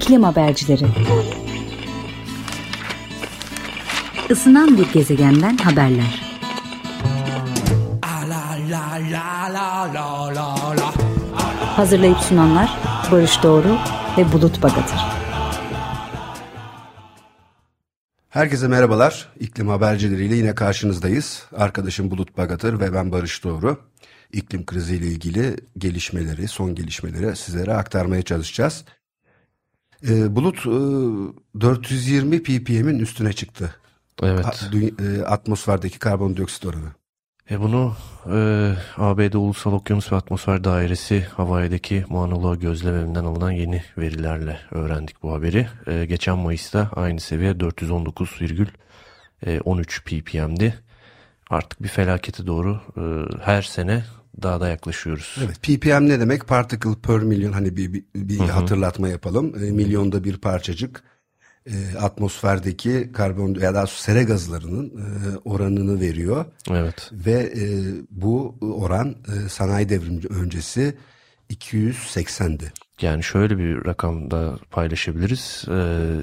İklim Habercileri Isınan bir gezegenden haberler. Hazırlayıp sunanlar Barış Doğru ve Bulut Bagatır. Herkese merhabalar. İklim habercileriyle yine karşınızdayız. Arkadaşım Bulut Bagatır ve ben Barış Doğru. İklim kriziyle ilgili gelişmeleri, son gelişmeleri sizlere aktarmaya çalışacağız. Ee, Bulut e, 420 ppm'in üstüne çıktı. Evet. A- e, atmosferdeki karbondioksit oranı. E bunu e, ABD Ulusal Okyanus ve Atmosfer Dairesi Hawaii'deki Mauna gözlemevinden alınan yeni verilerle öğrendik bu haberi. E, geçen Mayıs'ta aynı seviye 419,13 ppm'di. Artık bir felakete doğru e, her sene daha da yaklaşıyoruz. Evet, ppm ne demek? Particle per milyon. Hani bir, bir, bir hatırlatma yapalım. E, milyonda bir parçacık e, atmosferdeki karbon ya da sera gazlarının e, oranını veriyor. Evet. Ve e, bu oran e, sanayi devrimi öncesi 280'di. Yani şöyle bir rakamda paylaşabiliriz. Ee,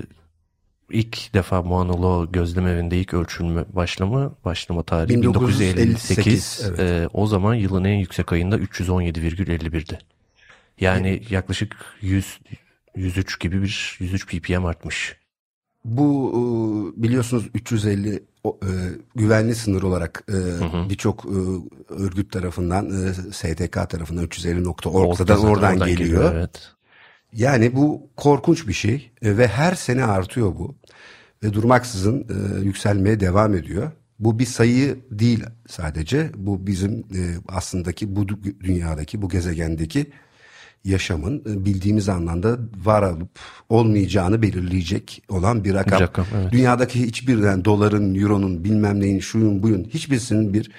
ilk defa Mauna Loa gözlem evinde ilk ölçülme başlama başlama tarihi 1958, 1958. evet. Ee, o zaman yılın en yüksek ayında 317,51'di. Yani yaklaşık 100 103 gibi bir 103 ppm artmış. Bu e, biliyorsunuz 350 o, e, güvenli sınır olarak e, birçok e, örgüt tarafından e, STK tarafından 350.org'dan zaten oradan, geliyor. Evet. Yani bu korkunç bir şey e, ve her sene artıyor bu ve durmaksızın e, yükselmeye devam ediyor. Bu bir sayı değil sadece bu bizim e, aslındaki bu dü- dünyadaki bu gezegendeki yaşamın e, bildiğimiz anlamda var olup olmayacağını belirleyecek olan bir rakam. Bir rakam, evet. Dünyadaki hiçbirinden doların, euronun, bilmem neyin, şuyun buyun hiçbirisinin bir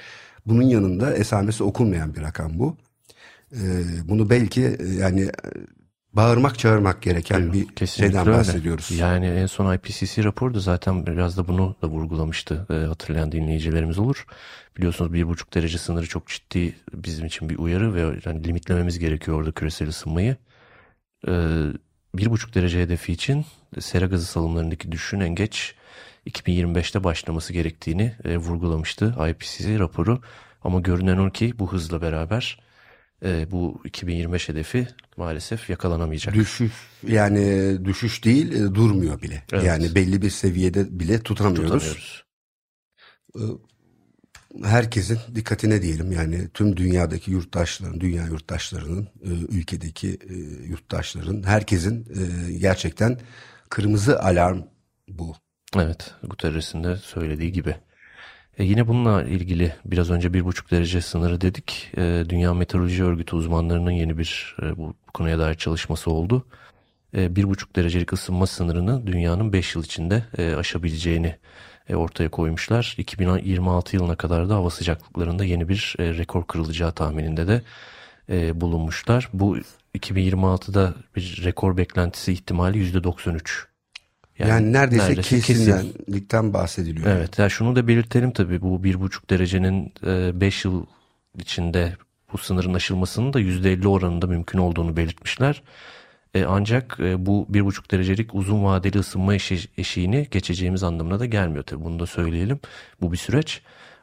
bunun yanında esamesi okunmayan bir rakam bu. E, bunu belki e, yani bağırmak çağırmak gereken bir Kesinlikle şeyden öyle. bahsediyoruz. Yani en son IPCC raporu da zaten biraz da bunu da vurgulamıştı. Ee, hatırlayan dinleyicilerimiz olur. Biliyorsunuz bir buçuk derece sınırı çok ciddi bizim için bir uyarı ve yani limitlememiz gerekiyor orada küresel ısınmayı. Ee, bir buçuk derece hedefi için sera gazı salımlarındaki düşüşün en geç 2025'te başlaması gerektiğini e, vurgulamıştı IPCC raporu. Ama görünen o ki bu hızla beraber e, bu 2025 hedefi maalesef yakalanamayacak. Düşüş yani düşüş değil e, durmuyor bile. Evet. Yani belli bir seviyede bile tutamıyoruz. Tutamıyoruz. Herkesin dikkatine diyelim yani tüm dünyadaki yurttaşların, dünya yurttaşlarının, e, ülkedeki e, yurttaşların, herkesin e, gerçekten kırmızı alarm bu. Evet, Guterres'in de söylediği gibi. E yine bununla ilgili biraz önce bir buçuk derece sınırı dedik. E, Dünya Meteoroloji Örgütü uzmanlarının yeni bir e, bu, konuya dair çalışması oldu. E, bir buçuk derecelik ısınma sınırını dünyanın 5 yıl içinde e, aşabileceğini e, ortaya koymuşlar. 2026 yılına kadar da hava sıcaklıklarında yeni bir e, rekor kırılacağı tahmininde de e, bulunmuşlar. Bu 2026'da bir rekor beklentisi ihtimali %93. Yani, neredeyse, kesin. kesinlikten bahsediliyor. Evet ya şunu da belirtelim tabii bu bir buçuk derecenin 5 yıl içinde bu sınırın aşılmasının da %50 oranında mümkün olduğunu belirtmişler. E, ancak e, bu bir buçuk derecelik uzun vadeli ısınma eşi- eşiğini geçeceğimiz anlamına da gelmiyor tabii bunu da söyleyelim. Bu bir süreç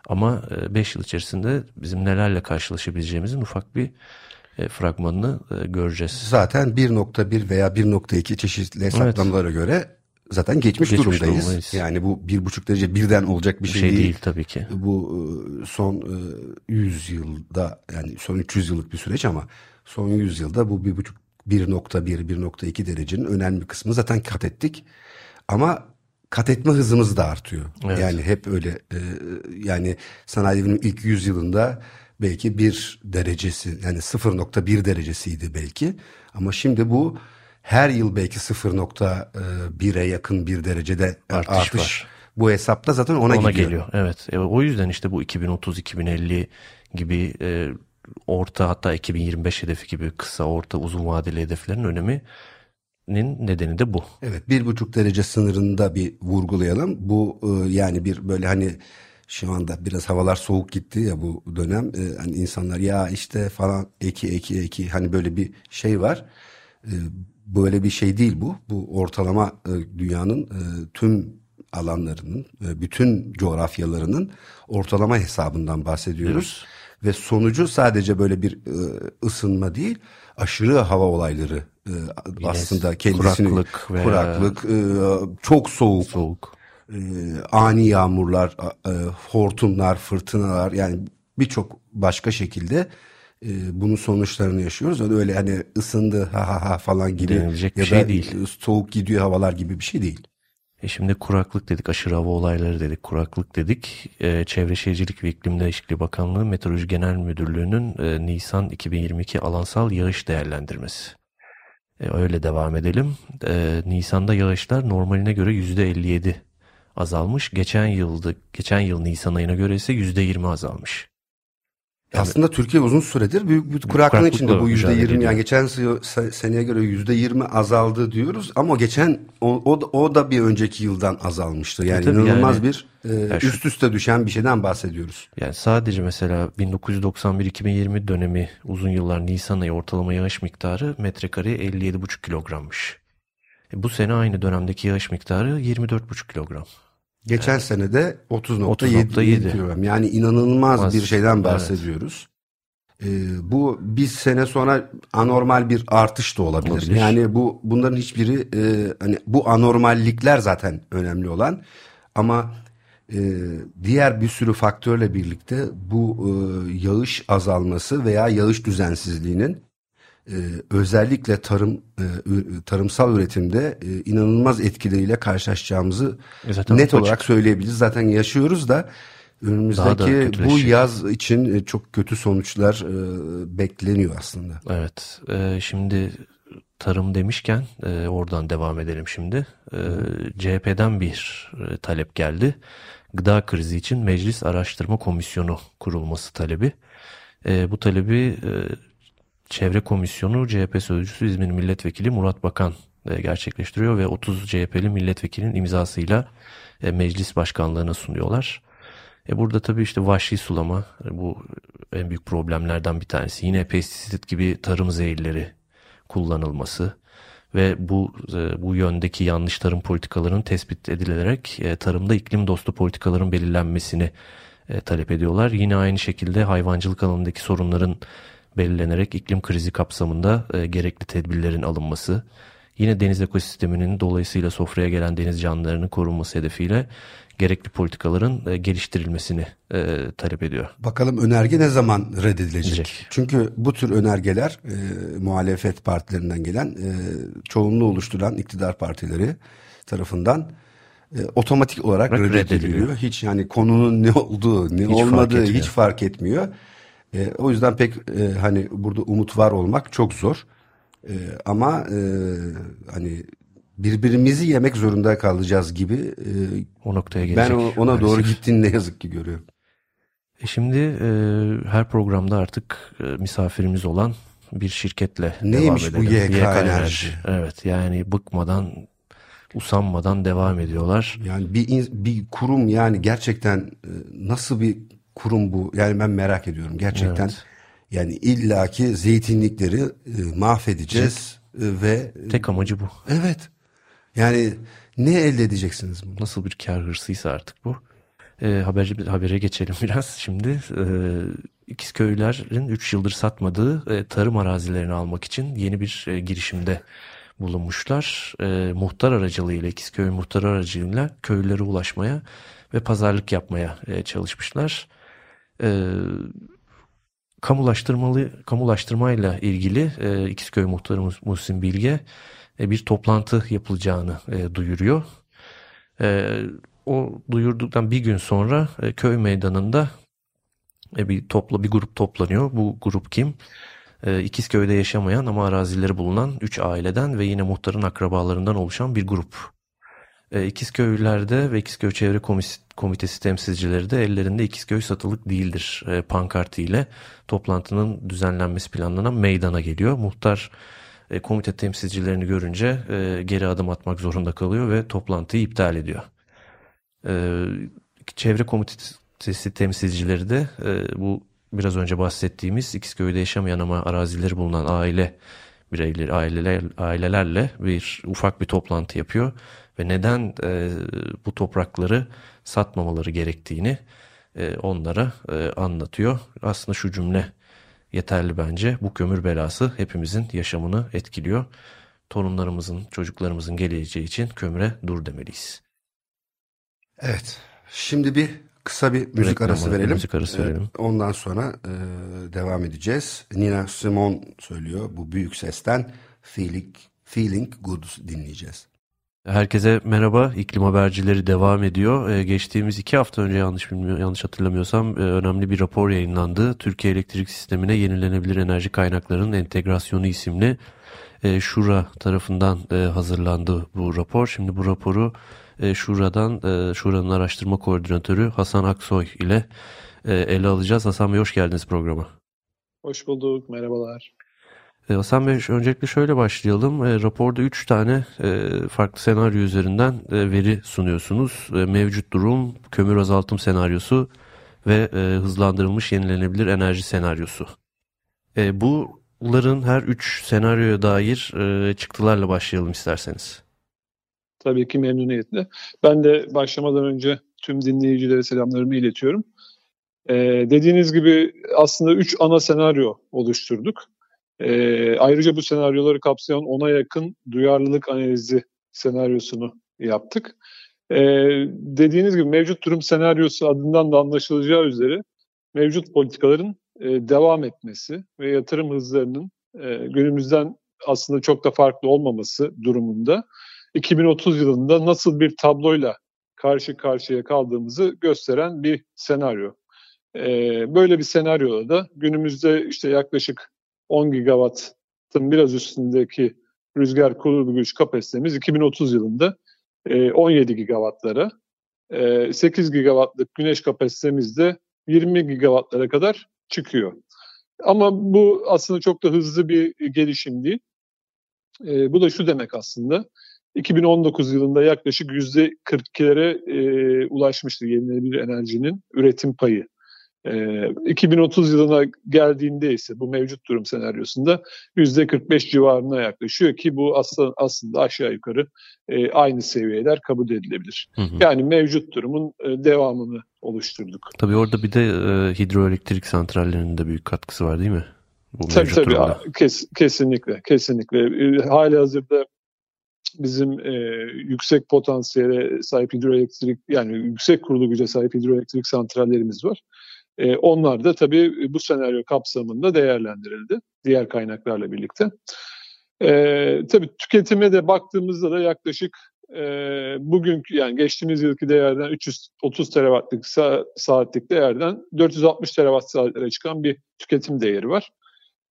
ama 5 yıl içerisinde bizim nelerle karşılaşabileceğimizin ufak bir e, fragmanını e, göreceğiz. Zaten 1.1 veya 1.2 çeşitli hesaplamalara göre zaten geçmiş, Geçmiş durumdayız. durumdayız. Yani bu bir buçuk derece birden olacak bir şey, şey değil. değil tabii ki. Bu e, son e, 100 yılda yani son 300 yıllık bir süreç ama son 100 yılda bu bir buçuk 1.1 1.2 derecenin önemli bir kısmını zaten kat ettik. Ama kat etme hızımız da artıyor. Evet. Yani hep öyle e, yani sanayi devrimi ilk 100 yılında belki bir derecesi yani 0.1 derecesiydi belki ama şimdi bu her yıl belki 0.1'e yakın bir derecede Artış artış, var. Bu hesapta zaten ona, Ona gidiyor. geliyor. Evet. E, o yüzden işte bu 2030-2050 gibi e, orta hatta 2025 hedefi gibi kısa orta uzun vadeli hedeflerin öneminin nedeni de bu. Evet bir buçuk derece sınırında bir vurgulayalım. Bu e, yani bir böyle hani şu anda biraz havalar soğuk gitti ya bu dönem. E, hani insanlar ya işte falan eki eki eki hani böyle bir şey var. E, böyle bir şey değil bu. Bu ortalama e, dünyanın e, tüm alanlarının, e, bütün coğrafyalarının ortalama hesabından bahsediyoruz. Ve sonucu sadece böyle bir e, ısınma değil, aşırı hava olayları e, aslında kendisini kuraklık veya- kuraklık, e, çok soğuk, Soğuk. e, ani yağmurlar, e, hortumlar, fırtınalar yani birçok başka şekilde e, bunun sonuçlarını yaşıyoruz. Öyle öyle hani ısındı ha ha ha falan gibi Denilecek bir ya şey da değil. soğuk gidiyor havalar gibi bir şey değil. E şimdi kuraklık dedik, aşırı hava olayları dedik, kuraklık dedik. E, Çevre Şehircilik ve İklim Değişikliği Bakanlığı Meteoroloji Genel Müdürlüğü'nün e, Nisan 2022 alansal yağış değerlendirmesi. E, öyle devam edelim. E, Nisan'da yağışlar normaline göre %57 azalmış. Geçen yılda, geçen yıl Nisan ayına göre ise %20 azalmış. Aslında Türkiye uzun süredir büyük bir kuraklığın içinde bu yüzde yirmi yani geçen se- se- seneye göre yüzde yirmi azaldı diyoruz ama geçen o, o, da- o da bir önceki yıldan azalmıştı. Yani tabii inanılmaz yani- bir e, şu- üst üste düşen bir şeyden bahsediyoruz. Yani sadece mesela 1991-2020 dönemi uzun yıllar Nisan ayı ortalama yağış miktarı metrekareye 57,5 kilogrammış. E bu sene aynı dönemdeki yağış miktarı 24,5 kilogram. Geçen sene de 30.7 30.7. kilogram. Yani inanılmaz Az. bir şeyden Evet. bahsediyoruz. Ee, bu bir sene sonra anormal bir artış da olabilir. Olabilir. Yani bu bunların hiçbiri e, hani bu anormallikler zaten önemli olan ama e, diğer bir sürü faktörle birlikte bu e, yağış azalması veya yağış düzensizliğinin e, özellikle tarım e, tarımsal üretimde e, inanılmaz etkileriyle karşılaşacağımızı E zaten net olarak söyleyebiliriz. Zaten yaşıyoruz da Daha da önümüzdeki bu yaz için e, çok kötü sonuçlar e, bekleniyor aslında. Evet. e, şimdi tarım demişken e, oradan devam edelim şimdi. E, CHP'den bir e, talep geldi. Gıda krizi için Meclis Araştırma Komisyonu kurulması talebi. E, bu talebi e, Çevre Komisyonu CHP Sözcüsü İzmir Milletvekili Murat Bakan e, gerçekleştiriyor ve 30 CHP'li milletvekilinin imzasıyla e, meclis başkanlığına sunuyorlar. E burada tabii işte vahşi sulama e, bu en büyük problemlerden bir tanesi. Yine pestisit gibi tarım zehirleri kullanılması ve bu bu yöndeki yanlış tarım politikalarının tespit edilerek tarımda iklim dostu politikaların belirlenmesini talep ediyorlar. Yine aynı şekilde hayvancılık alanındaki sorunların belirlenerek iklim krizi kapsamında e, gerekli tedbirlerin alınması, yine deniz ekosisteminin dolayısıyla sofraya gelen deniz canlılarının korunması hedefiyle gerekli politikaların e, geliştirilmesini e, talep ediyor. Bakalım önerge ne zaman reddedilecek? Diyecek. Çünkü bu tür önergeler e, muhalefet partilerinden gelen e, çoğunluğu oluşturan iktidar partileri tarafından e, otomatik olarak reddediliyor. reddediliyor. Hiç yani konunun ne olduğu, ne Hiç fark olmadığı etmiyor. hiç fark etmiyor. E, o yüzden pek e, hani burada umut var olmak çok zor. E, ama e, hani birbirimizi yemek zorunda kalacağız gibi e, O noktaya ben gelecek. o- ona doğru maalesef. gittiğini ne yazık ki görüyorum. E şimdi e, her programda artık e, misafirimiz olan bir şirketle Neymiş devam bu edelim. YK Enerji? Evet yani bıkmadan usanmadan devam ediyorlar. Yani bir bir kurum yani gerçekten e, nasıl bir kurum bu? Yani ben merak ediyorum gerçekten. Evet. Yani illaki zeytinlikleri e, mahvedeceğiz e, ve Tek amacı bu. evet. Yani ne elde edeceksiniz bunu? Nasıl bir kar hırsıysa artık bu. E, haber, habere geçelim biraz. Şimdi e, İkizköylülerin 3 yıldır satmadığı e, tarım arazilerini almak için yeni bir e, girişimde bulunmuşlar. E, muhtar aracılığıyla, İkizköy muhtar aracılığıyla köylülere ulaşmaya ve pazarlık yapmaya e, çalışmışlar. E, kamulaştırmalı kamulaştırmayla ilgili e, İkizköy muhtarı Muhsin Bilge e, bir toplantı yapılacağını e, duyuruyor. E, o duyurduktan bir gün sonra e, köy meydanında e, bir topla bir grup toplanıyor. Bu grup kim? E, İkizköy'de yaşamayan ama arazileri bulunan 3 aileden ve yine muhtarın akrabalarından oluşan bir grup. E, İkizköylülerde ve İkizköy Çevre Komitesi temsilcileri de ellerinde İkizköy satılık değildir e, pankartı ile toplantının düzenlenmesi planlanan meydana geliyor. Muhtar e, komite temsilcilerini görünce e, geri adım atmak zorunda kalıyor ve toplantıyı iptal ediyor. E, Çevre Komitesi temsilcileri de e, bu biraz önce bahsettiğimiz İkizköy'de yaşamayan ama arazileri bulunan aile bireyleri, aileler, ailelerle bir ufak bir toplantı yapıyor ve neden e, bu toprakları satmamaları gerektiğini e, onlara e, anlatıyor. Aslında şu cümle yeterli bence. Bu kömür belası hepimizin yaşamını etkiliyor. Torunlarımızın, çocuklarımızın geleceği için kömüre dur demeliyiz. Evet. Şimdi bir kısa bir müzik Reklam arası verelim. Müzik arası verelim. Ee, ondan sonra e, devam edeceğiz. Nina Simone söylüyor bu büyük sesten Feeling, Feeling Good dinleyeceğiz. Herkese merhaba. İklim habercileri devam ediyor. Ee, geçtiğimiz iki hafta önce yanlış bilmiyor, yanlış hatırlamıyorsam e, önemli bir rapor yayınlandı. Türkiye elektrik sistemine yenilenebilir enerji kaynaklarının entegrasyonu isimli e, Şura tarafından e, hazırlandı bu rapor. Şimdi bu raporu e, Şura'dan e, Şura'nın araştırma koordinatörü Hasan Aksoy ile e, ele alacağız. Hasan Bey hoş geldiniz programa. Hoş bulduk. Merhabalar. E, Hasan Bey öncelikle şöyle başlayalım. E, raporda 3 tane e, farklı senaryo üzerinden e, veri sunuyorsunuz. E, mevcut durum, kömür azaltım senaryosu ve e, hızlandırılmış yenilenebilir enerji senaryosu. E, bunların her 3 senaryoya dair e, çıktılarla başlayalım isterseniz. Tabii ki memnuniyetle. Ben de başlamadan önce tüm dinleyicilere selamlarımı iletiyorum. Ee, dediğiniz gibi aslında üç ana senaryo oluşturduk. Ee, ayrıca bu senaryoları kapsayan ona yakın duyarlılık analizi senaryosunu yaptık. Ee, dediğiniz gibi mevcut durum senaryosu adından da anlaşılacağı üzere mevcut politikaların e, devam etmesi ve yatırım hızlarının e, günümüzden aslında çok da farklı olmaması durumunda 2030 yılında nasıl bir tabloyla karşı karşıya kaldığımızı gösteren bir senaryo. Ee, böyle bir senaryoda da günümüzde işte yaklaşık 10 gigawattın biraz üstündeki rüzgar kurulu güç kapasitemiz 2030 yılında 17 e, gigawattlara, 8 e, gigawattlık güneş kapasitemiz de 20 gigawattlara kadar çıkıyor. Ama bu aslında çok da hızlı bir gelişim değil. E, bu da şu demek aslında. 2019 yılında yaklaşık %42'lere e, ulaşmıştır yenilenebilir enerjinin üretim payı. E, 2030 yılına geldiğinde ise bu mevcut durum senaryosunda %45 civarına yaklaşıyor ki bu aslında, aslında aşağı yukarı e, aynı seviyeler kabul edilebilir. Hı hı. Yani mevcut durumun e, devamını oluşturduk. Tabii orada bir de e, hidroelektrik santrallerinin de büyük katkısı var değil mi? Bu tabii tabii kes, kesinlikle kesinlikle. E, hali hazırda bizim e, yüksek potansiyele sahip hidroelektrik yani yüksek kurulu güce sahip hidroelektrik santrallerimiz var. E, onlar da tabii bu senaryo kapsamında değerlendirildi diğer kaynaklarla birlikte. E, tabii tüketime de baktığımızda da yaklaşık e, bugünkü yani geçtiğimiz yılki değerden 330 terawattlık sa- saatlik değerden 460 terawatt saatlere çıkan bir tüketim değeri var.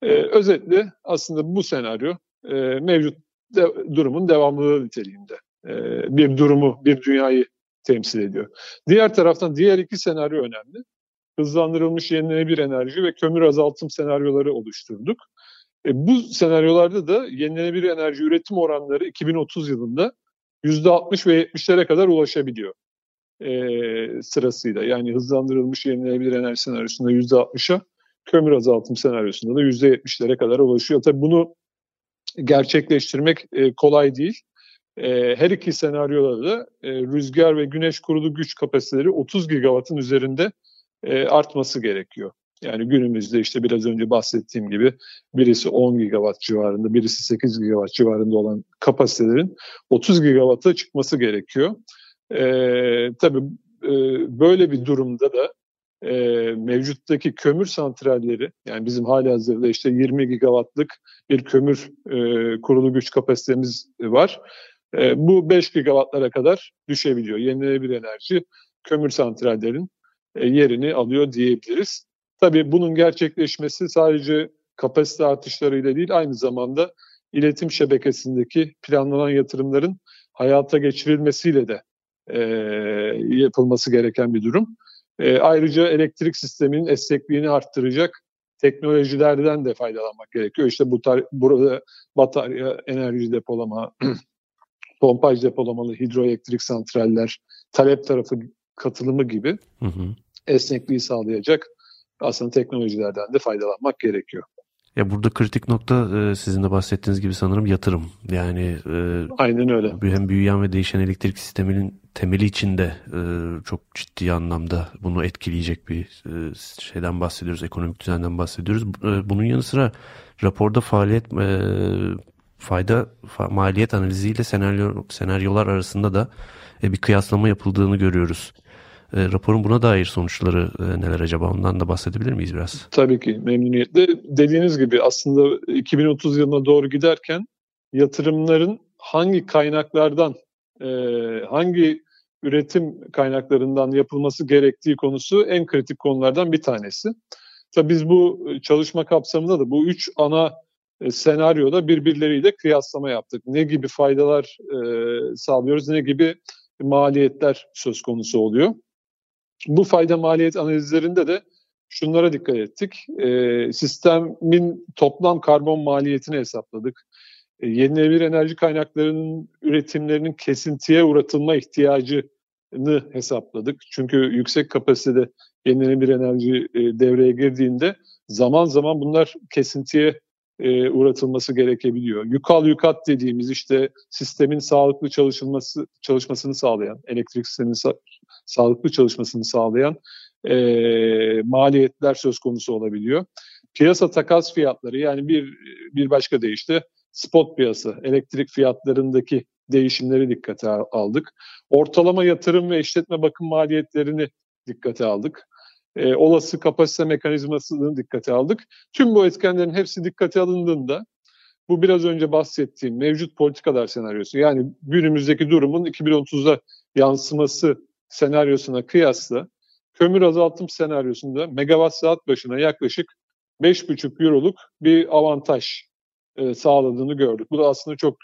E, özetle aslında bu senaryo e, mevcut de, durumun devamlılığı niteliğinde e, bir durumu, bir dünyayı temsil ediyor. Diğer taraftan diğer iki senaryo önemli. Hızlandırılmış yenilenebilir enerji ve kömür azaltım senaryoları oluşturduk. E, bu senaryolarda da yenilenebilir enerji üretim oranları 2030 yılında %60 ve 70'lere kadar ulaşabiliyor e, sırasıyla. Yani hızlandırılmış yenilenebilir enerji senaryosunda %60'a, kömür azaltım senaryosunda da %70'lere kadar ulaşıyor. Tabii bunu gerçekleştirmek e, kolay değil. E, her iki senaryoda da e, rüzgar ve güneş kurulu güç kapasiteleri 30 gigawattın üzerinde e, artması gerekiyor. Yani günümüzde işte biraz önce bahsettiğim gibi birisi 10 gigawatt civarında, birisi 8 gigawatt civarında olan kapasitelerin 30 gigawatt'a çıkması gerekiyor. E, tabii e, böyle bir durumda da e, mevcuttaki kömür santralleri yani bizim hali hazırda işte 20 gigawattlık bir kömür e, kurulu güç kapasitemiz var. E, bu 5 gigawattlara kadar düşebiliyor. Yenilenebilir enerji kömür santrallerin yerini alıyor diyebiliriz. Tabii bunun gerçekleşmesi sadece kapasite artışlarıyla değil aynı zamanda iletim şebekesindeki planlanan yatırımların hayata geçirilmesiyle de e, yapılması gereken bir durum. E, ayrıca elektrik sisteminin esnekliğini arttıracak teknolojilerden de faydalanmak gerekiyor. İşte bu tar- burada batarya, enerji depolama, pompaj depolamalı hidroelektrik santraller, talep tarafı katılımı gibi hı hı. Esnekliği sağlayacak aslında teknolojilerden de faydalanmak gerekiyor. Ya burada kritik nokta e, sizin de bahsettiğiniz gibi sanırım yatırım. Yani e, aynen öyle. Hem büyüyen ve değişen elektrik sisteminin temeli içinde e, çok ciddi anlamda bunu etkileyecek bir şeyden bahsediyoruz. Ekonomik düzenden bahsediyoruz. Bunun yanı sıra raporda faaliyet fayda fa, maliyet analiziyle senaryo senaryolar arasında da bir kıyaslama yapıldığını görüyoruz. E, raporun buna dair sonuçları e, neler acaba ondan da bahsedebilir miyiz biraz? Tabii ki memnuniyetle. Dediğiniz gibi aslında 2030 yılına doğru giderken yatırımların hangi kaynaklardan, e, hangi üretim kaynaklarından yapılması gerektiği konusu en kritik konulardan bir tanesi. Tabii biz bu çalışma kapsamında da bu üç ana e, senaryoda birbirleriyle kıyaslama yaptık. Ne gibi faydalar e, sağlıyoruz, ne gibi maliyetler söz konusu oluyor. Bu fayda maliyet analizlerinde de şunlara dikkat ettik. E, sistemin toplam karbon maliyetini hesapladık. E, yenilenebilir enerji kaynaklarının üretimlerinin kesintiye uğratılma ihtiyacını hesapladık. Çünkü yüksek kapasitede yenilenebilir enerji e, devreye girdiğinde zaman zaman bunlar kesintiye e, uğratılması gerekebiliyor. Yukal yukat dediğimiz işte sistemin sağlıklı çalışılması çalışmasını sağlayan, elektrik sisteminin sağlıklı çalışmasını sağlayan e, maliyetler söz konusu olabiliyor. Piyasa takas fiyatları yani bir bir başka deyişle spot piyasa, elektrik fiyatlarındaki değişimleri dikkate aldık. Ortalama yatırım ve işletme bakım maliyetlerini dikkate aldık e, olası kapasite mekanizmasını dikkate aldık. Tüm bu etkenlerin hepsi dikkate alındığında bu biraz önce bahsettiğim mevcut politikalar senaryosu yani günümüzdeki durumun 2030'da yansıması senaryosuna kıyasla kömür azaltım senaryosunda megawatt saat başına yaklaşık 5,5 euroluk bir avantaj e, sağladığını gördük. Bu da aslında çok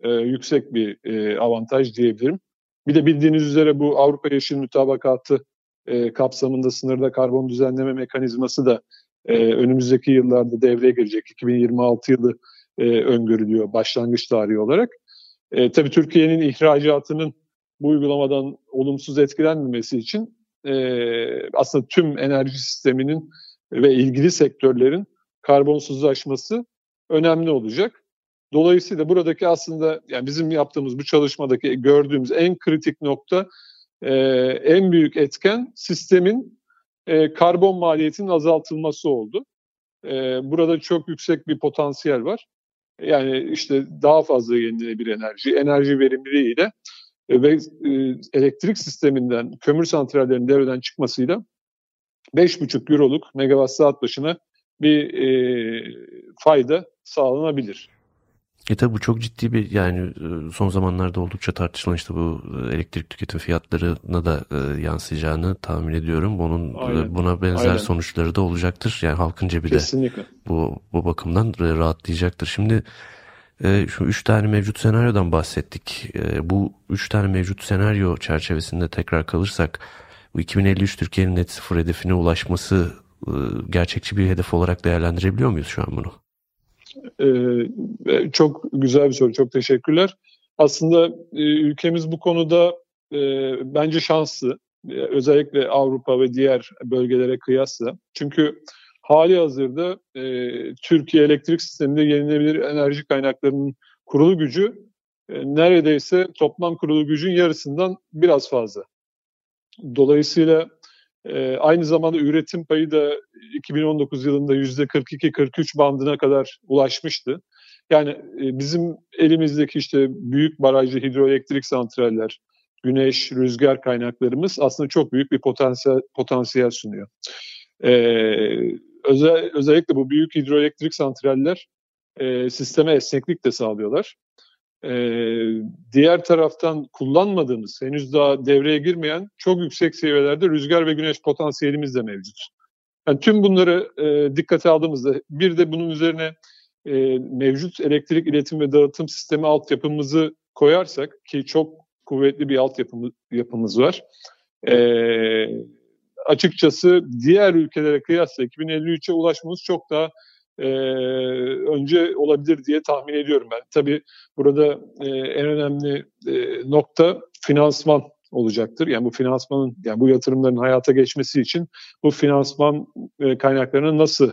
e, yüksek bir e, avantaj diyebilirim. Bir de bildiğiniz üzere bu Avrupa Yeşil Mütabakatı e, kapsamında sınırda karbon düzenleme mekanizması da e, önümüzdeki yıllarda devreye girecek. 2026 yılı e, öngörülüyor başlangıç tarihi olarak. E, tabii Türkiye'nin ihracatının bu uygulamadan olumsuz etkilenmemesi için e, aslında tüm enerji sisteminin ve ilgili sektörlerin karbonsuzlaşması önemli olacak. Dolayısıyla buradaki aslında yani bizim yaptığımız bu çalışmadaki gördüğümüz en kritik nokta e, en büyük etken sistemin e, karbon maliyetinin azaltılması oldu. E, burada çok yüksek bir potansiyel var. Yani işte daha fazla yenilenebilir enerji, enerji verimliliğiyle ve e, elektrik sisteminden, kömür santrallerinin devreden çıkmasıyla 5,5 euroluk megawatt saat başına bir e, fayda sağlanabilir. E tabi bu çok ciddi bir yani e, son zamanlarda oldukça tartışılan işte bu e, elektrik tüketim fiyatlarına da e, yansıyacağını tahmin ediyorum. Bunun Aynen. buna benzer Aynen. sonuçları da olacaktır. Yani halkın cebi de bu, bu bakımdan rahatlayacaktır. Şimdi şu üç tane mevcut senaryodan bahsettik. Bu üç tane mevcut senaryo çerçevesinde tekrar kalırsak bu 2053 Türkiye'nin net sıfır hedefine ulaşması gerçekçi bir hedef olarak değerlendirebiliyor muyuz şu an bunu? Ee, çok güzel bir soru, çok teşekkürler. Aslında e, ülkemiz bu konuda e, bence şanslı. E, özellikle Avrupa ve diğer bölgelere kıyasla. Çünkü hali hazırda e, Türkiye elektrik sisteminde yenilenebilir enerji kaynaklarının kurulu gücü e, neredeyse toplam kurulu gücün yarısından biraz fazla. Dolayısıyla e, aynı zamanda üretim payı da 2019 yılında %42-43 bandına kadar ulaşmıştı. Yani e, bizim elimizdeki işte büyük barajlı hidroelektrik santraller, güneş, rüzgar kaynaklarımız aslında çok büyük bir potansiyel, potansiyel sunuyor. Ee, özel, özellikle bu büyük hidroelektrik santraller e, sisteme esneklik de sağlıyorlar. Ee, diğer taraftan kullanmadığımız, henüz daha devreye girmeyen çok yüksek seviyelerde rüzgar ve güneş potansiyelimiz de mevcut. Yani tüm bunları e, dikkate aldığımızda bir de bunun üzerine e, mevcut elektrik iletim ve dağıtım sistemi altyapımızı koyarsak ki çok kuvvetli bir altyapımız yapımız var. E, açıkçası diğer ülkelere kıyasla 2053'e ulaşmamız çok daha e, önce olabilir diye tahmin ediyorum ben. Tabii burada e, en önemli e, nokta finansman olacaktır. Yani bu finansmanın, yani bu yatırımların hayata geçmesi için bu finansman e, kaynaklarına nasıl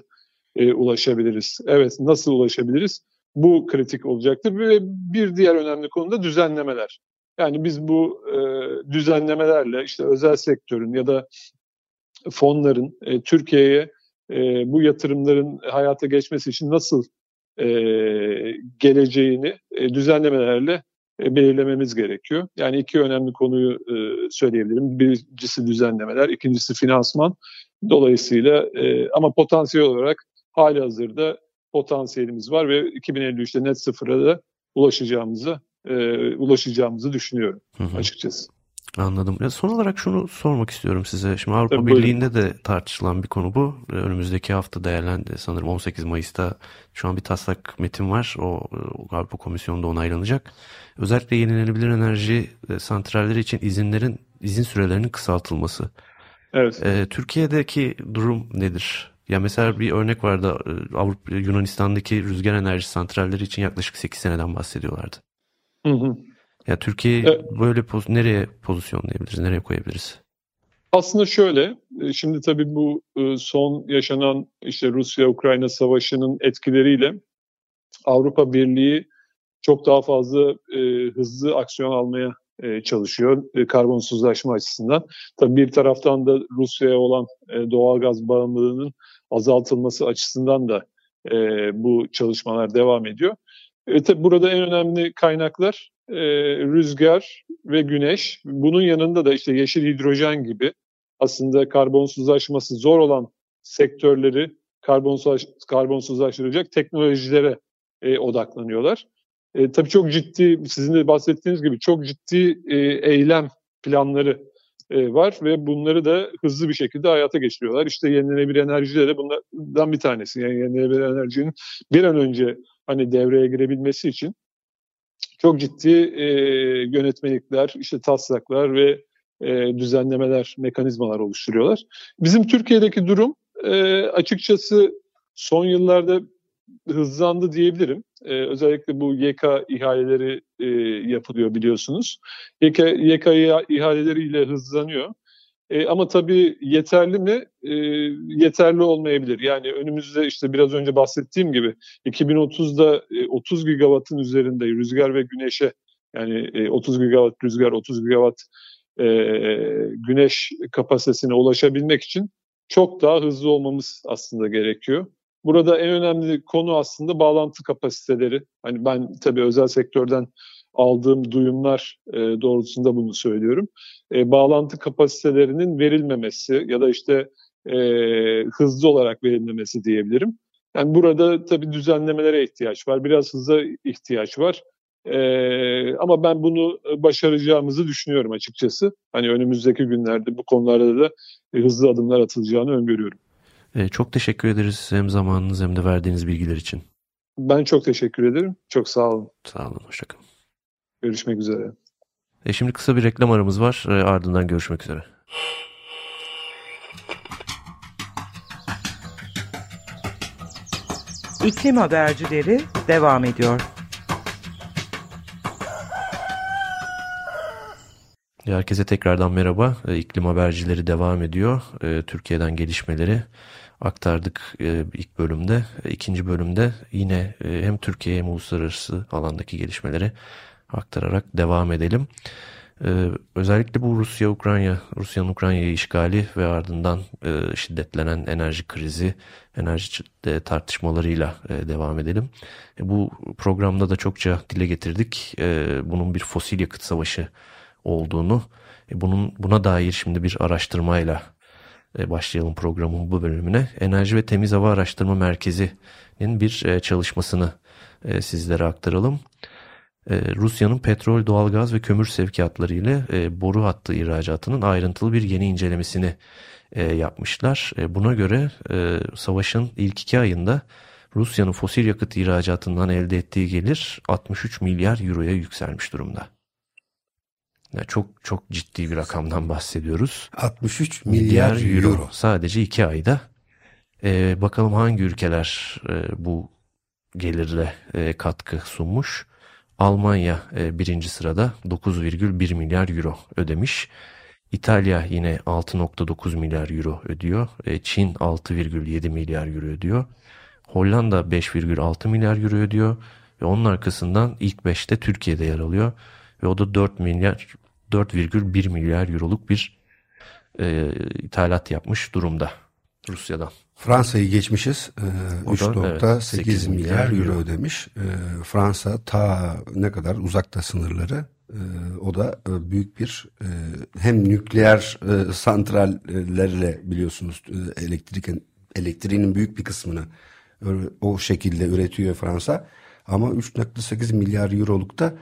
e, ulaşabiliriz? Evet, nasıl ulaşabiliriz? Bu kritik olacaktır ve bir diğer önemli konu da düzenlemeler. Yani biz bu e, düzenlemelerle işte özel sektörün ya da fonların e, Türkiye'ye e, bu yatırımların hayata geçmesi için nasıl e, geleceğini e, düzenlemelerle e, belirlememiz gerekiyor. Yani iki önemli konuyu e, söyleyebilirim. Birincisi düzenlemeler, ikincisi finansman. Dolayısıyla e, ama potansiyel olarak hali hazırda potansiyelimiz var ve 2053'te net sıfıra da ulaşacağımızı e, ulaşacağımızı düşünüyorum hı hı. açıkçası. Anladım. Ya son olarak şunu sormak istiyorum size. Şimdi Avrupa Tabii Birliği'nde de tartışılan bir konu bu. Önümüzdeki hafta değerlendi. Sanırım 18 Mayıs'ta şu an bir taslak metin var. O, o Avrupa Komisyonu'nda onaylanacak. Özellikle yenilenebilir enerji e, santralleri için izinlerin izin sürelerinin kısaltılması. Evet. Ee, Türkiye'deki durum nedir? Ya mesela bir örnek vardı. E, Avrupa Yunanistan'daki rüzgar enerji santralleri için yaklaşık 8 seneden bahsediyorlardı. Hı hı. Ya Türkiye evet. böyle poz nereye pozisyonlayabiliriz, nereye koyabiliriz? Aslında şöyle, e, şimdi tabii bu e, son yaşanan işte Rusya-Ukrayna savaşının etkileriyle Avrupa Birliği çok daha fazla e, hızlı aksiyon almaya çalışıyor karbonsuzlaşma açısından. Tabii bir taraftan da Rusya'ya olan doğal gaz bağımlılığının azaltılması açısından da bu çalışmalar devam ediyor. E, tabii burada en önemli kaynaklar e, rüzgar ve güneş. Bunun yanında da işte yeşil hidrojen gibi aslında karbonsuzlaşması zor olan sektörleri karbonsuz, karbonsuzlaştıracak teknolojilere e, odaklanıyorlar. E, tabii çok ciddi, sizin de bahsettiğiniz gibi çok ciddi e, eylem planları e, var ve bunları da hızlı bir şekilde hayata geçiriyorlar. İşte yenilenebilir enerji de bunlardan bir tanesi. Yani yenilenebilir enerjinin bir an önce hani devreye girebilmesi için çok ciddi e, yönetmelikler, işte taslaklar ve e, düzenlemeler, mekanizmalar oluşturuyorlar. Bizim Türkiye'deki durum e, açıkçası son yıllarda hızlandı diyebilirim. E, özellikle bu YK ihaleleri e, yapılıyor biliyorsunuz. YK, YK ihaleleriyle hızlanıyor. E, ama tabii yeterli mi? E, yeterli olmayabilir. Yani önümüzde işte biraz önce bahsettiğim gibi 2030'da e, 30 gigawattın üzerinde rüzgar ve güneşe yani e, 30 gigawatt rüzgar, 30 gigawatt e, güneş kapasitesine ulaşabilmek için çok daha hızlı olmamız aslında gerekiyor. Burada en önemli konu aslında bağlantı kapasiteleri. Hani ben tabii özel sektörden aldığım duyumlar e, doğrultusunda bunu söylüyorum. E, bağlantı kapasitelerinin verilmemesi ya da işte e, hızlı olarak verilmemesi diyebilirim. Yani burada tabii düzenlemelere ihtiyaç var, biraz hıza ihtiyaç var. Ee, ama ben bunu başaracağımızı düşünüyorum açıkçası. Hani önümüzdeki günlerde bu konularda da hızlı adımlar atılacağını öngörüyorum. Ee, çok teşekkür ederiz hem zamanınız hem de verdiğiniz bilgiler için. Ben çok teşekkür ederim. Çok sağ olun. Sağ olun. Hoşçakalın. Görüşmek üzere. E şimdi kısa bir reklam aramız var. E, ardından görüşmek üzere. İklim habercileri devam ediyor. Herkese tekrardan merhaba. E, iklim habercileri devam ediyor. E, Türkiye'den gelişmeleri aktardık ilk bölümde. İkinci bölümde yine hem Türkiye hem uluslararası alandaki gelişmeleri aktararak devam edelim. Ee, özellikle bu Rusya-Ukrayna, Rusya'nın Ukrayna'yı işgali ve ardından e, şiddetlenen enerji krizi, enerji tartışmalarıyla e, devam edelim. E, bu programda da çokça dile getirdik. E, bunun bir fosil yakıt savaşı olduğunu, e, bunun buna dair şimdi bir araştırmayla e, başlayalım programın bu bölümüne. Enerji ve Temiz Hava Araştırma Merkezi'nin bir e, çalışmasını e, sizlere aktaralım. Ee, Rusya'nın petrol, doğalgaz ve kömür sevkiyatları ile e, boru hattı ihracatının ayrıntılı bir yeni incelemesini e, yapmışlar. E, buna göre savaşın ilk iki ayında Rusya'nın fosil yakıt ihracatından elde ettiği gelir 63 milyar euroya yükselmiş durumda. Yani çok çok ciddi bir rakamdan bahsediyoruz. 63 milyar, milyar euro. euro. Sadece iki ayda. Ee, bakalım hangi ülkeler e, bu gelirle e, katkı sunmuş. Almanya e, birinci sırada 9,1 milyar euro ödemiş. İtalya yine 6.9 milyar euro ödüyor. E, Çin 6,7 milyar euro ödüyor. Hollanda 5,6 milyar euro ödüyor ve onun arkasından ilk 5'te Türkiye'de yer alıyor ve o da 4 milyar 4,1 milyar euroluk bir e, ithalat yapmış durumda Rusya'dan. Fransa'yı geçmişiz. E, 3.8 evet, milyar, milyar euro ödemiş. E, Fransa ta ne kadar uzakta sınırları. E, o da e, büyük bir e, hem nükleer e, santrallerle biliyorsunuz e, elektrik elektriğinin büyük bir kısmını o şekilde üretiyor Fransa. Ama 3.8 milyar euroluk da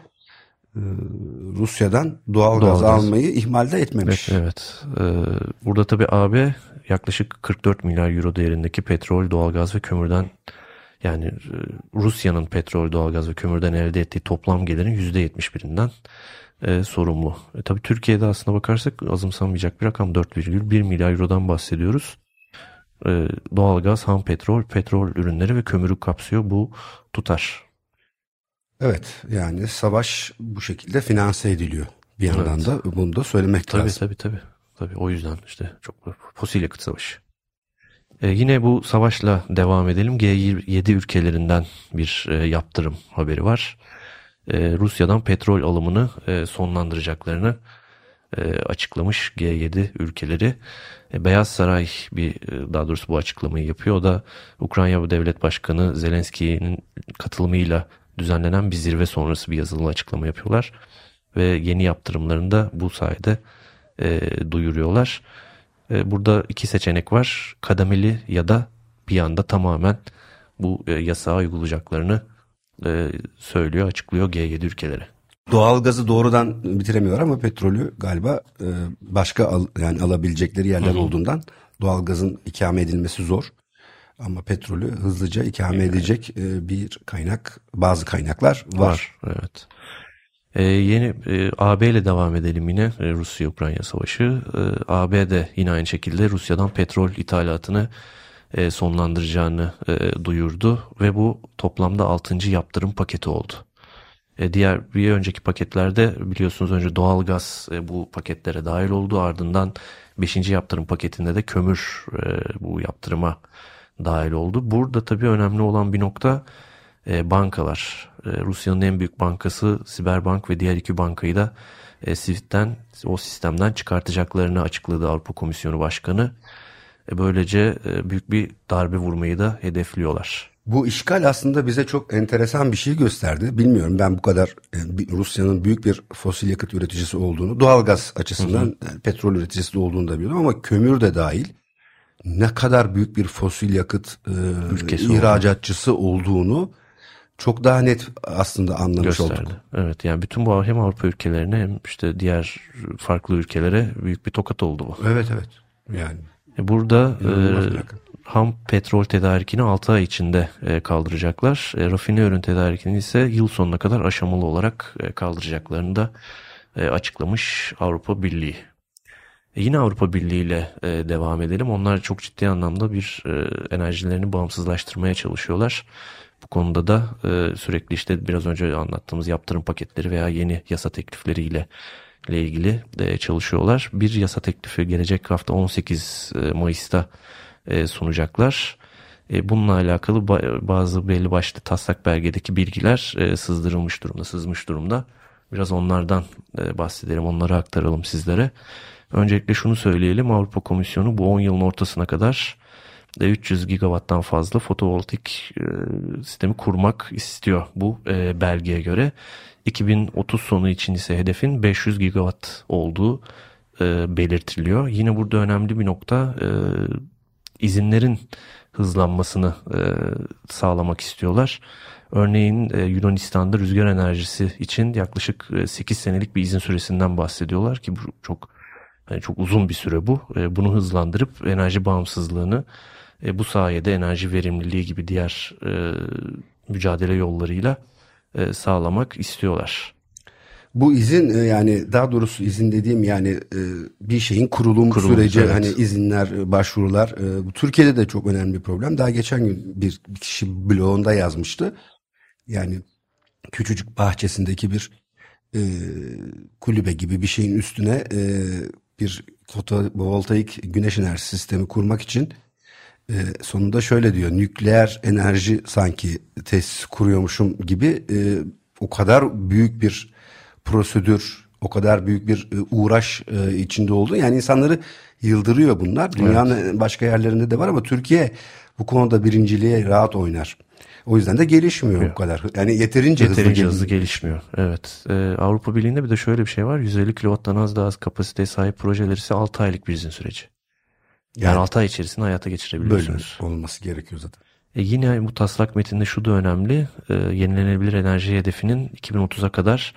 Rusya'dan doğal, doğal gaz, gaz almayı ihmal de etmemiş. Evet. evet. Ee, burada tabii AB yaklaşık 44 milyar euro değerindeki petrol, doğalgaz ve kömürden yani e, Rusya'nın petrol, doğalgaz ve kömürden elde ettiği toplam gelirin %71'inden e, sorumlu. E, tabii Türkiye'de aslına bakarsak azımsanmayacak bir rakam 4,1 milyar eurodan bahsediyoruz. E, doğalgaz, ham petrol, petrol ürünleri ve kömürü kapsıyor bu tutar. Evet yani savaş bu şekilde finanse ediliyor bir yandan evet. da bunu da söylemek tabii, lazım. Tabii tabii tabii o yüzden işte çok fosil yakıt savaşı. Ee, yine bu savaşla devam edelim. G7 ülkelerinden bir e, yaptırım haberi var. E, Rusya'dan petrol alımını e, sonlandıracaklarını e, açıklamış G7 ülkeleri. E, Beyaz Saray bir e, daha doğrusu bu açıklamayı yapıyor. O da Ukrayna Devlet Başkanı Zelenski'nin katılımıyla düzenlenen bir zirve sonrası bir yazılı açıklama yapıyorlar. Ve yeni yaptırımlarını da bu sayede e, duyuruyorlar. E, burada iki seçenek var. Kademeli ya da bir anda tamamen bu e, yasağı uygulayacaklarını e, söylüyor, açıklıyor G7 ülkeleri. Doğalgazı doğrudan bitiremiyor ama petrolü galiba e, başka al, yani alabilecekleri yerler Hı-hı. olduğundan doğalgazın ikame edilmesi zor. Ama petrolü hızlıca ikame evet. edecek e, bir kaynak, bazı kaynaklar var. var evet. Ee, yeni e, AB ile devam edelim yine e, Rusya-Ukrayna savaşı. E, AB de yine aynı şekilde Rusya'dan petrol ithalatını e, sonlandıracağını e, duyurdu ve bu toplamda 6. yaptırım paketi oldu. E, diğer bir önceki paketlerde biliyorsunuz önce doğalgaz e, bu paketlere dahil oldu ardından 5. yaptırım paketinde de kömür e, bu yaptırıma dahil oldu. Burada tabii önemli olan bir nokta e, bankalar. E, Rusya'nın en büyük bankası Siberbank ve diğer iki bankayı da e, SWIFT'ten o sistemden çıkartacaklarını açıkladı Avrupa Komisyonu Başkanı. E, böylece e, büyük bir darbe vurmayı da hedefliyorlar. Bu işgal aslında bize çok enteresan bir şey gösterdi. Bilmiyorum ben bu kadar yani Rusya'nın büyük bir fosil yakıt üreticisi olduğunu, doğalgaz açısından hı hı. Yani petrol üreticisi olduğunu da biliyorum ama kömür de dahil ne kadar büyük bir fosil yakıt e, ihracatçısı oldu. olduğunu çok daha net aslında anlamış Gösterdi. olduk. Evet yani bütün bu hem Avrupa ülkelerine hem işte diğer farklı ülkelere büyük bir tokat oldu bu. Evet evet. Yani e, burada e, ham petrol tedarikini 6 ay içinde e, kaldıracaklar. E, rafine ürün tedarikini ise yıl sonuna kadar aşamalı olarak e, kaldıracaklarını da e, açıklamış Avrupa Birliği. E, yine Avrupa Birliği ile e, devam edelim. Onlar çok ciddi anlamda bir e, enerjilerini bağımsızlaştırmaya çalışıyorlar. Bu konuda da sürekli işte biraz önce anlattığımız yaptırım paketleri veya yeni yasa teklifleriyle ile ilgili de çalışıyorlar. Bir yasa teklifi gelecek hafta 18 e, Mayıs'ta sunacaklar. Bununla alakalı bazı belli başlı taslak belgedeki bilgiler sızdırılmış durumda, sızmış durumda. Biraz onlardan bahsedelim, onları aktaralım sizlere. Öncelikle şunu söyleyelim Avrupa Komisyonu bu 10 yılın ortasına kadar 300 gigawatttan fazla fotovoltaik e, sistemi kurmak istiyor bu e, belgeye göre. 2030 sonu için ise hedefin 500 gigawatt olduğu e, belirtiliyor. Yine burada önemli bir nokta izinlerin hızlanmasını sağlamak istiyorlar. Örneğin Yunanistan'da rüzgar enerjisi için yaklaşık e, 8 senelik bir izin süresinden bahsediyorlar ki bu çok yani çok uzun bir süre bu. E, bunu hızlandırıp enerji bağımsızlığını e, bu sayede enerji verimliliği gibi diğer e, mücadele yollarıyla e, sağlamak istiyorlar. Bu izin e, yani daha doğrusu izin dediğim yani e, bir şeyin kurulum, kurulum süreci evet. hani izinler, e, başvurular bu Türkiye'de de çok önemli bir problem. Daha geçen gün bir kişi blogunda yazmıştı. Yani küçücük bahçesindeki bir kulübe gibi bir şeyin üstüne bir fotovoltaik güneş enerji sistemi kurmak için E, sonunda şöyle diyor nükleer enerji sanki tesis kuruyormuşum gibi e, o kadar büyük bir prosedür o kadar büyük bir e, uğraş e, içinde oldu. Yani insanları yıldırıyor bunlar. Dünyanın evet. başka yerlerinde de var ama Türkiye bu konuda birinciliğe rahat oynar. O yüzden de gelişmiyor bu kadar. Yani yeterince, yeterince hızlı, hızlı gelişmiyor. Evet. Ee, Avrupa Birliği'nde bir de şöyle bir şey var. 150 kW'dan az daha az kapasiteye sahip projeler ise 6 aylık bir izin süreci. Yani, yani 6 ay içerisinde hayata geçirebiliyorsunuz. Böyle olması gerekiyor zaten. E yine bu taslak metinde şu da önemli. E, yenilenebilir enerji hedefinin 2030'a kadar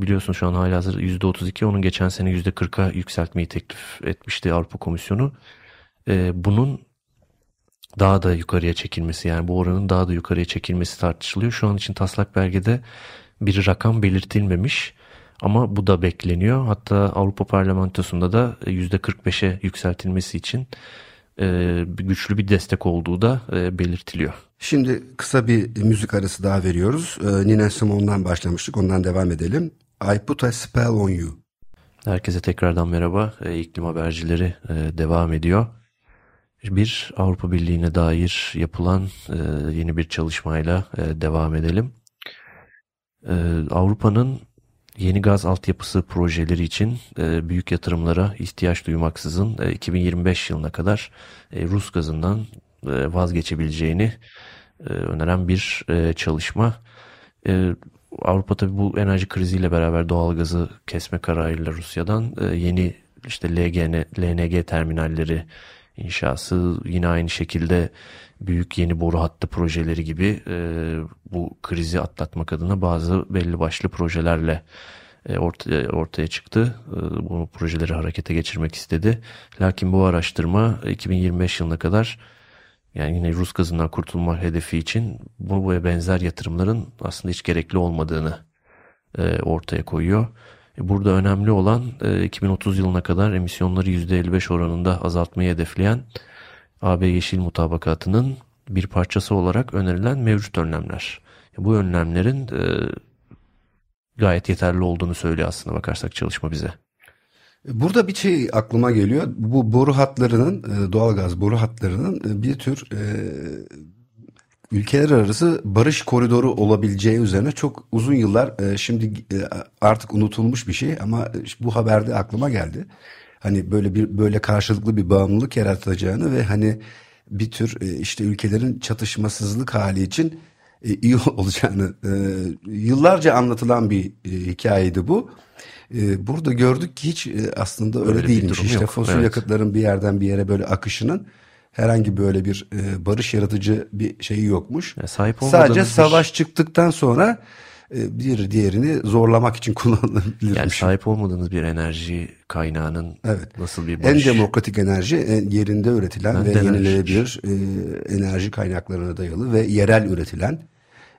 biliyorsun şu an hala hazır %32 onun geçen sene %40'a yükseltmeyi teklif etmişti Avrupa Komisyonu. E, bunun daha da yukarıya çekilmesi yani bu oranın daha da yukarıya çekilmesi tartışılıyor. Şu an için taslak belgede bir rakam belirtilmemiş ama bu da bekleniyor. Hatta Avrupa Parlamentosu'nda da %45'e yükseltilmesi için e, güçlü bir destek olduğu da e, belirtiliyor. Şimdi kısa bir müzik arası daha veriyoruz. E, Nina Simone'dan başlamıştık ondan devam edelim. I Put a Spell on You. Herkese tekrardan merhaba. İklim habercileri devam ediyor bir Avrupa Birliği'ne dair yapılan e, yeni bir çalışmayla e, devam edelim. E, Avrupa'nın yeni gaz altyapısı projeleri için e, büyük yatırımlara ihtiyaç duymaksızın e, 2025 yılına kadar Rus gazından vazgeçebileceğini öneren bir çalışma. Avrupa tabi bu enerji kriziyle beraber doğal gazı kesme kararıyla Rusya'dan yeni işte LGN, LNG terminalleri inşası yine aynı şekilde büyük yeni boru hattı projeleri gibi e, bu krizi atlatmak adına bazı belli başlı projelerle e, ortaya, ortaya çıktı. E, bu projeleri harekete geçirmek istedi. Lakin bu araştırma 2025 yılına kadar yani yine Rus gazından kurtulma hedefi için bu ve benzer yatırımların aslında hiç gerekli olmadığını e, ortaya koyuyor. E, burada önemli olan 2030 e, yılına kadar emisyonları %55 oranında azaltmayı hedefleyen AB Yeşil Mutabakatı'nın bir parçası olarak önerilen mevcut önlemler. E, bu önlemlerin gayet yeterli olduğunu söylüyor aslında bakarsak çalışma bize. Burada bir şey aklıma geliyor. Bu boru hatlarının, doğalgaz boru hatlarının bir tür ülkeler arası barış koridoru olabileceği üzerine çok uzun yıllar e, şimdi e, artık unutulmuş bir şey ama bu haberde aklıma geldi. Hani böyle bir böyle karşılıklı bir bağımlılık yaratacağını ve hani bir tür e, işte ülkelerin çatışmasızlık hali için iyi olacağını yıllarca anlatılan bir hikayeydi bu. Burada gördük ki hiç aslında öyle, öyle değilmiş. İşte fosil evet. yakıtların bir yerden bir yere böyle akışının herhangi böyle bir e, barış yaratıcı bir şeyi yokmuş. Ya sahip Sadece savaş bir... çıktıktan sonra e, bir diğerini zorlamak için kullanılabilir. Yani sahip olmadığınız bir enerji kaynağının evet. nasıl bir barış? En demokratik enerji en yerinde üretilen ben ve yenilenebilir e, enerji kaynaklarına dayalı ve yerel üretilen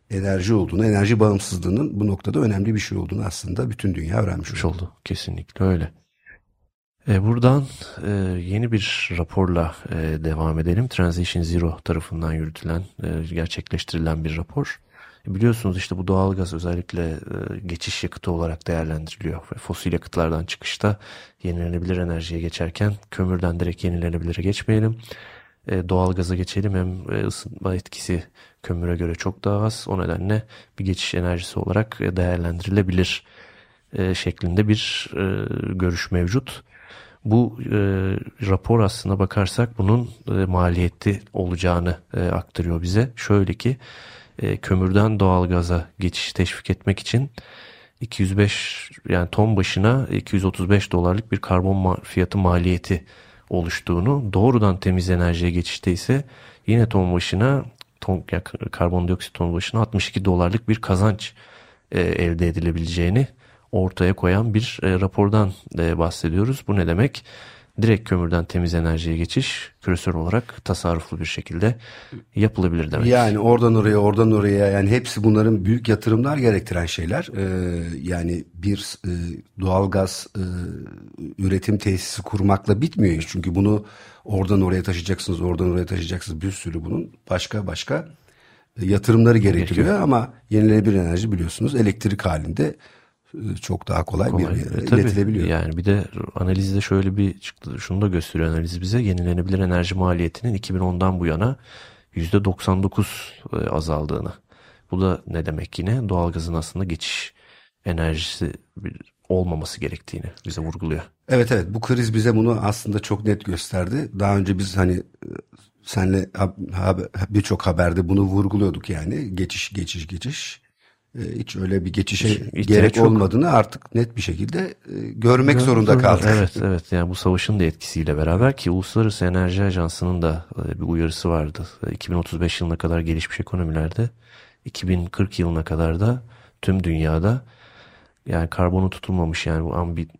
enerji olduğunu, enerji bağımsızlığının bu noktada önemli bir şey olduğunu aslında bütün dünya öğrenmiş oldu. oldu. Kesinlikle öyle. E, buradan e, yeni bir raporla e, devam edelim. Transition Zero tarafından yürütülen, gerçekleştirilen bir rapor. Biliyorsunuz işte bu doğalgaz özellikle geçiş yakıtı olarak değerlendiriliyor. Fosil yakıtlardan çıkışta yenilenebilir enerjiye geçerken kömürden direkt yenilenebilire geçmeyelim. Doğalgaza geçelim hem ısınma etkisi kömüre göre çok daha az. O nedenle bir geçiş enerjisi olarak değerlendirilebilir şeklinde bir görüş mevcut. Bu e, rapor aslına bakarsak bunun e, maliyetli olacağını e, aktarıyor bize. Şöyle ki e, kömürden doğalgaza geçiş teşvik etmek için 205 yani ton başına 235 dolarlık bir karbon ma fiyatı maliyeti oluştuğunu, doğrudan temiz enerjiye geçişte ise yine ton başına ton, yani karbondioksit ton başına 62 dolarlık bir kazanç e, elde edilebileceğini ortaya koyan bir e, rapordan e, bahsediyoruz. Bu ne demek? Direkt kömürden temiz enerjiye geçiş küresel olarak tasarruflu bir şekilde yapılabilir demek. Yani oradan oraya oradan oraya yani hepsi bunların büyük yatırımlar gerektiren şeyler. Ee, yani bir e, doğalgaz e, üretim tesisi kurmakla bitmiyor iş. Çünkü bunu oradan oraya taşıyacaksınız, oradan oraya taşıyacaksınız. Bir sürü bunun başka başka yatırımları gerektiriyor. Gerekiyor. Ama yenilenebilir enerji biliyorsunuz elektrik halinde e, çok daha kolay, kolay. bir e, tabii, iletilebiliyor. Yani bir de analizde şöyle bir çıktı. Şunu da gösteriyor analiz bize. Yenilenebilir enerji maliyetinin 2010'dan bu yana %99 e, azaldığını. Bu da ne demek yine? Doğalgazın aslında geçiş enerjisi olmaması gerektiğini bize vurguluyor. Evet evet bu kriz bize bunu aslında çok net gösterdi. Daha önce biz hani e, senle birçok haberde bunu vurguluyorduk yani geçiş geçiş geçiş. E, hiç öyle bir geçişe hiç, gerek çok... olmadığını artık net bir şekilde e, görmek zorunda kaldık. Evet evet yani bu savaşın da etkisiyle beraber ki Uluslararası Enerji Ajansı'nın da bir uyarısı vardı. 2035 yılına kadar gelişmiş ekonomilerde 2040 yılına kadar da tüm dünyada yani karbonu tutulmamış yani bu ambit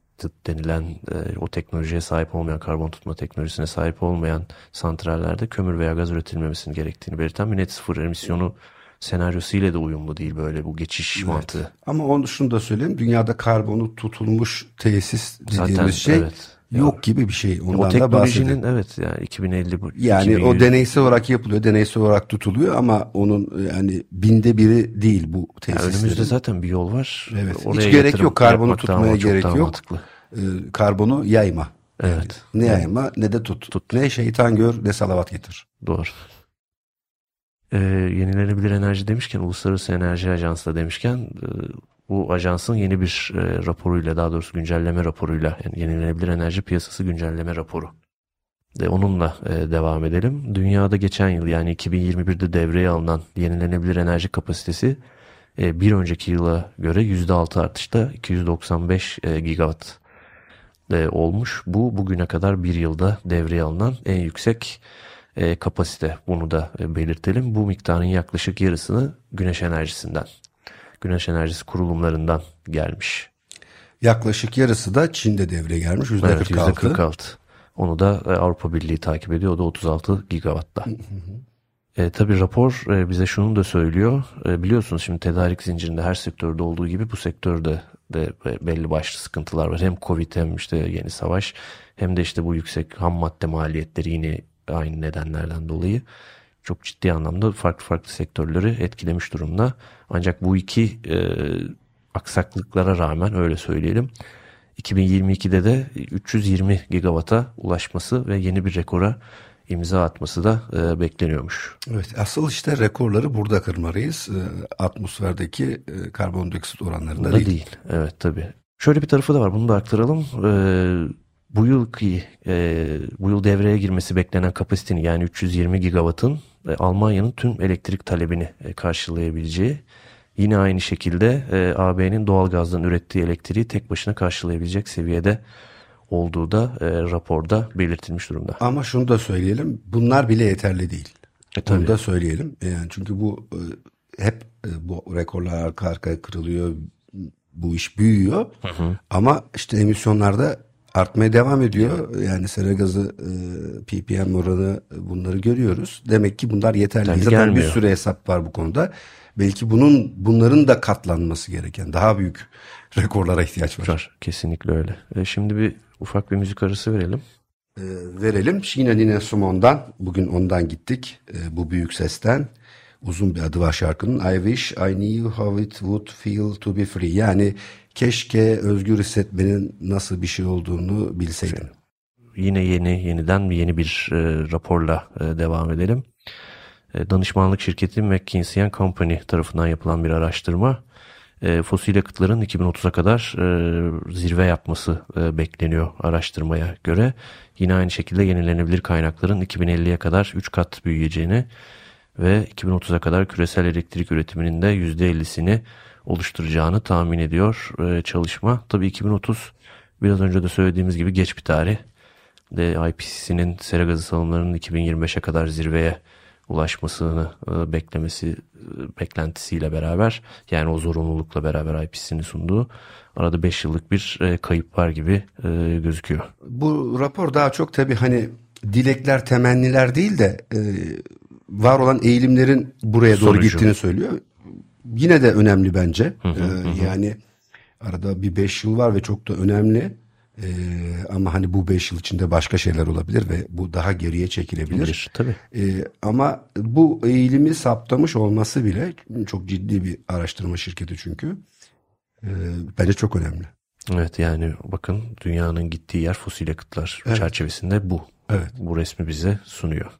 denilen e, o teknolojiye sahip olmayan karbon tutma teknolojisine sahip olmayan santrallerde kömür veya gaz üretilmemesinin gerektiğini belirten bir net sıfır emisyonu senaryosuyla da uyumlu değil böyle bu geçiş evet. mantığı. Ama onu şunu da söyleyeyim dünyada karbonu tutulmuş tesis dediğimiz Zaten, şey evet. yok ya, gibi bir şey. Ondan o teknolojinin da evet yani 2050 yani 2100. o deneysel olarak yapılıyor, deneysel olarak tutuluyor ama onun yani binde biri değil bu tesislerin. Yani önümüzde zaten bir yol var. Evet. Oraya Hiç gerek yok karbonu tutmaya gerek yok. Mantıklı. Ee, karbonu yayma. Evet. Yani ne yayma ne de tut. tut. Ne şeytan gör ne salavat getir. Doğru. Ee, yenilenebilir enerji demişken Uluslararası Enerji Ajansı da demişken e, bu ajansın yeni bir e, raporuyla daha doğrusu güncelleme raporuyla yani yenilenebilir enerji piyasası güncelleme raporu. De onunla e, devam edelim. Dünyada geçen yıl yani 2021'de devreye alınan yenilenebilir enerji kapasitesi e, bir önceki yıla göre %6 artışta 295 e, gigawatt e, olmuş. Bu bugüne kadar bir yılda devreye alınan en yüksek e, kapasite. Bunu da e, belirtelim. Bu miktarın yaklaşık yarısını güneş enerjisinden, güneş enerjisi kurulumlarından gelmiş. Yaklaşık yarısı da Çin'de devreye gelmiş. %46. Evet, %46. Onu da e, Avrupa Birliği takip ediyor. O da 36 gigawatt'ta. E, tabii rapor e, bize şunu da söylüyor. E, biliyorsunuz şimdi tedarik zincirinde her sektörde olduğu gibi bu sektörde de belli başlı sıkıntılar var. Hem Covid hem işte yeni savaş hem de işte bu yüksek ham madde maliyetleri yine aynı nedenlerden dolayı çok ciddi anlamda farklı farklı sektörleri etkilemiş durumda. Ancak bu iki e, aksaklıklara rağmen öyle söyleyelim 2022'de de 320 gigawata ulaşması ve yeni bir rekora imza atması da e, bekleniyormuş. Evet asıl işte rekorları burada kırmalıyız. E, atmosferdeki e, karbondioksit oranlarında değil. değil. Evet tabii. Şöyle bir tarafı da var bunu da aktaralım. E, bu yılki e, bu yıl devreye girmesi beklenen kapasitenin yani 320 gigawattın e, Almanya'nın tüm elektrik talebini e, karşılayabileceği yine aynı şekilde e, AB'nin doğalgazdan ürettiği elektriği tek başına karşılayabilecek seviyede olduğu da e, raporda belirtilmiş durumda. Ama şunu da söyleyelim bunlar bile yeterli değil. E, tabii. Bunu da söyleyelim. E, yani çünkü bu e, hep e, bu rekorlar arka arkaya kırılıyor. Bu iş büyüyor. Hı hı. Ama işte emisyonlarda artmaya devam ediyor. Yani sera gazı e, ppm oranı bunları görüyoruz. Demek ki bunlar yeterli. Tabii Zaten gelmiyor. bir sürü hesap var bu konuda. Belki bunun bunların da katlanması gereken daha büyük rekorlara ihtiyaç var. var kesinlikle öyle. E, şimdi bir ufak bir müzik arası verelim. E, verelim. Yine Nina Simone'dan. Bugün ondan gittik. E, bu büyük sesten. Uzun bir adı var şarkının. I wish I knew how it would feel to be free. Yani keşke özgür hissetmenin nasıl bir şey olduğunu bilseydim. Yine yeni, yeniden yeni bir e, raporla e, devam edelim. E, danışmanlık şirketi McKinsey Company tarafından yapılan bir araştırma e, fosil yakıtların 2030'a kadar e, zirve yapması e, bekleniyor araştırmaya göre. Yine aynı şekilde yenilenebilir kaynakların 2050'ye kadar 3 kat büyüyeceğini ve 2030'a kadar küresel elektrik üretiminin de %50'sini oluşturacağını tahmin ediyor e, çalışma. Tabii 2030 biraz önce de söylediğimiz gibi geç bir tarih. De IPCC'nin sera gazı salımlarının 2025'e kadar zirveye ulaşmasını e, beklemesi e, beklentisiyle beraber yani o zorunlulukla beraber IPCC'nin sunduğu arada 5 yıllık bir e, kayıp var gibi gözüküyor. Bu rapor daha çok tabii hani dilekler temenniler değil de var olan eğilimlerin buraya doğru Sonucu. gittiğini söylüyor. Yine de önemli bence. Hı hı, hı. Yani arada bir 5 yıl var ve çok da önemli. Ee, ama hani bu beş yıl içinde başka şeyler olabilir ve bu daha geriye çekilebilir. Bir, tabii. Ee, ama bu eğilimi saptamış olması bile çok ciddi bir araştırma şirketi çünkü. e, bence çok önemli. Evet yani bakın dünyanın gittiği yer fosil yakıtlar evet. çerçevesinde bu. Evet. Bu resmi bize sunuyor.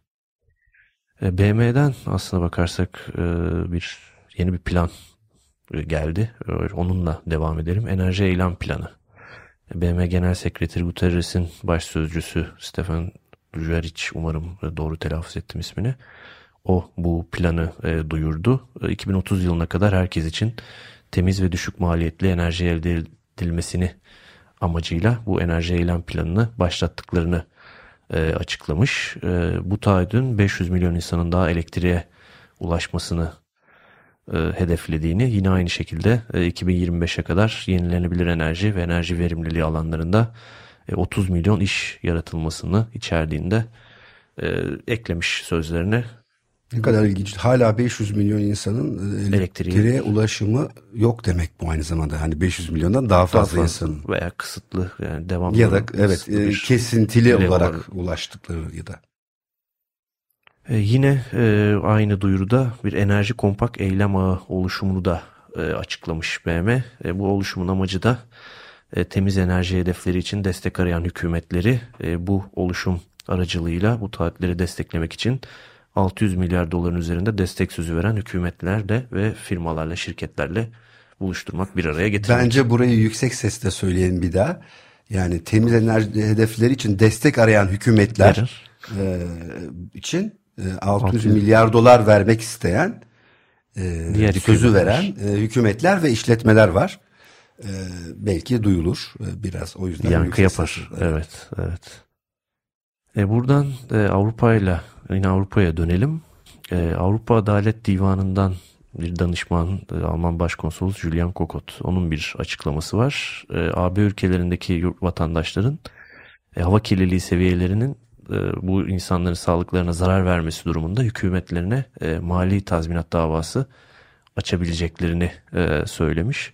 E, BM'den aslına bakarsak e, bir yeni bir plan geldi. E, onunla devam edelim. Enerji eylem planı. BM Genel Sekreteri Guterres'in baş sözcüsü Stefan Dujarric umarım doğru telaffuz ettim ismini. O bu planı e, duyurdu. 2030 yılına kadar herkes için temiz ve düşük maliyetli enerji elde edilmesini amacıyla bu enerji eylem planını başlattıklarını e, açıklamış. E, bu taahhüdün 500 milyon insanın daha elektriğe ulaşmasını e, hedeflediğini yine aynı şekilde e, 2025'e kadar yenilenebilir enerji ve enerji verimliliği alanlarında e, 30 milyon iş yaratılmasını içerdiğinde e, eklemiş sözlerine ne kadar ilginç. Hala 500 milyon insanın e, elektriğe Elektriği. ulaşımı yok demek bu aynı zamanda. Hani 500 milyondan daha fazla, daha fazla insanın. Veya kısıtlı yani devamlı. Ya da evet e, kesintili olarak var. ulaştıkları ya da. Ee, yine e, aynı duyuruda bir enerji kompak eylem ağı oluşumunu da e, açıklamış BM. E, bu oluşumun amacı da e, temiz enerji hedefleri için destek arayan hükümetleri e, bu oluşum aracılığıyla bu taahhütleri desteklemek için 600 milyar doların üzerinde destek sözü veren hükümetlerle ve firmalarla, şirketlerle buluşturmak, bir araya getirmek. Bence burayı yüksek sesle söyleyelim bir daha. Yani temiz enerji hedefleri için destek arayan hükümetler e, için 600, 600 milyar dolar vermek isteyen e, Diğer sözü veren e, hükümetler ve işletmeler var. E, belki duyulur e, biraz o yüzden. Yankı yapar. Evet, evet. evet. E, buradan e, Avrupa ile yine Avrupa'ya dönelim. E, Avrupa Adalet Divanı'ndan bir danışman e, Alman Başkonsolu Julian Kokot. Onun bir açıklaması var. E, AB ülkelerindeki vatandaşların e, hava kirliliği seviyelerinin e, bu insanların sağlıklarına zarar vermesi durumunda hükümetlerine e, mali tazminat davası açabileceklerini e, söylemiş.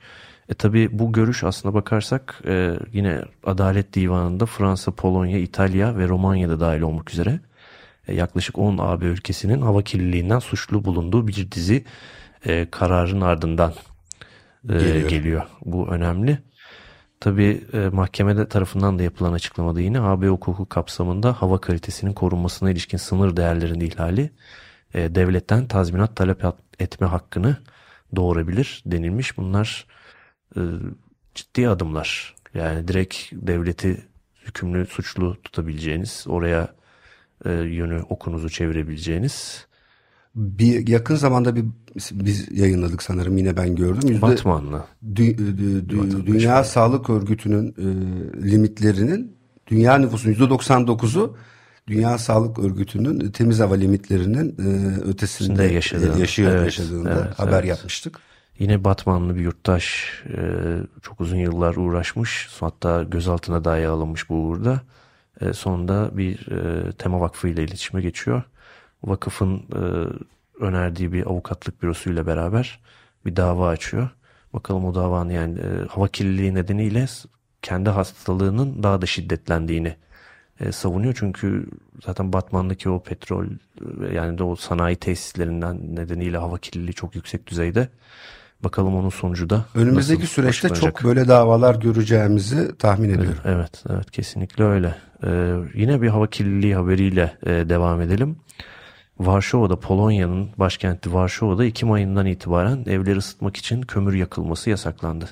E tabi bu görüş aslına bakarsak e, yine Adalet Divanı'nda Fransa, Polonya, İtalya ve Romanya'da dahil olmak üzere e, yaklaşık 10 AB ülkesinin hava kirliliğinden suçlu bulunduğu bir dizi e, kararın ardından e, geliyor. geliyor. Bu önemli. Tabi e, mahkemede tarafından da yapılan açıklamada yine AB hukuku kapsamında hava kalitesinin korunmasına ilişkin sınır değerlerinin ihlali e, devletten tazminat talep etme hakkını doğurabilir denilmiş. Bunlar e, ciddi adımlar. Yani direkt devleti hükümlü suçlu tutabileceğiniz, oraya e, yönü okunuzu çevirebileceğiniz. Bir yakın zamanda bir biz yayınladık sanırım yine ben gördüm. Yüzde, Batmanlı. Dü, dü, dü, Dünya Sağlık Örgütü'nün e, limitlerinin dünya nüfusunun yüzde 99'u Dünya Sağlık Örgütü'nün temiz hava limitlerinin e, ötesinde yaşadığını, yaşıyor evet, yaşadığında evet, haber evet. yapmıştık. Yine Batmanlı bir yurttaş e, çok uzun yıllar uğraşmış. Hatta gözaltına dahi alınmış bu uğurda. E, sonunda bir e, tema vakfı ile iletişime geçiyor. Vakıfın e, önerdiği bir avukatlık bürosuyla beraber bir dava açıyor. Bakalım o davanın yani e, hava kirliliği nedeniyle kendi hastalığının daha da şiddetlendiğini e, savunuyor. Çünkü zaten Batman'daki o petrol yani de o sanayi tesislerinden nedeniyle hava kirliliği çok yüksek düzeyde. Bakalım onun sonucu da Önümüzdeki süreçte çok böyle davalar göreceğimizi tahmin ediyorum. Evet, evet, evet kesinlikle öyle. Ee, yine bir hava kirliliği haberiyle e, devam edelim. Varşova'da Polonya'nın başkenti Varşova'da Ekim ayından itibaren evleri ısıtmak için kömür yakılması yasaklandı.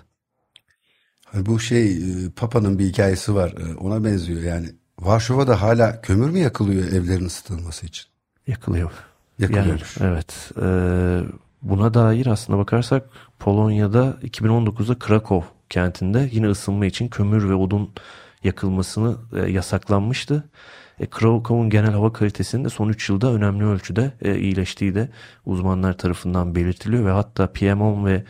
Bu şey e, Papa'nın bir hikayesi var e, ona benziyor yani. Varşova'da hala kömür mü yakılıyor evlerin ısıtılması için? Yakılıyor. Yakılıyormuş. Yani, evet. Ee, Buna dair aslına bakarsak Polonya'da 2019'da Krakow kentinde yine ısınma için kömür ve odun yakılmasını e, yasaklanmıştı. E, Krakow'un genel hava kalitesinin de son 3 yılda önemli ölçüde e, iyileştiği de uzmanlar tarafından belirtiliyor ve hatta PM10 ve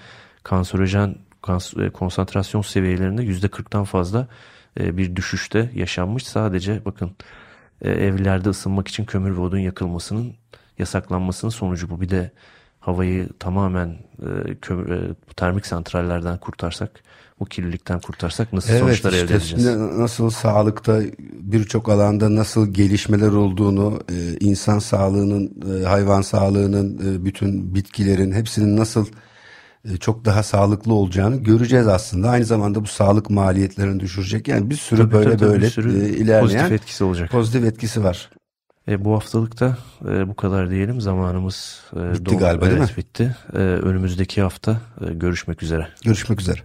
kanserojen kans e, konsantrasyon seviyelerinde %40'tan fazla e, bir düşüşte yaşanmış. Sadece bakın e, evlerde ısınmak için kömür ve odun yakılmasının yasaklanmasının sonucu bu. Bir de havayı tamamen kömür, termik santrallerden kurtarsak, bu kirlilikten kurtarsak nasıl evet, sonuçlar işte elde edeceğiz? Nasıl sağlıkta birçok alanda nasıl gelişmeler olduğunu, e, insan sağlığının, e, hayvan sağlığının, e, bütün bitkilerin hepsinin nasıl çok daha sağlıklı olacağını göreceğiz aslında. Aynı zamanda bu sağlık maliyetlerini düşürecek. Yani bir sürü Tabii, böyle tabii, böyle bir sürü ilerleyen pozitif etkisi olacak. pozitif etkisi var. E, bu haftalıkta e, bu kadar diyelim. Zamanımız e, Bitti galiba, değil evet, mi? bitti. E, önümüzdeki hafta e, görüşmek üzere. Görüşmek üzere.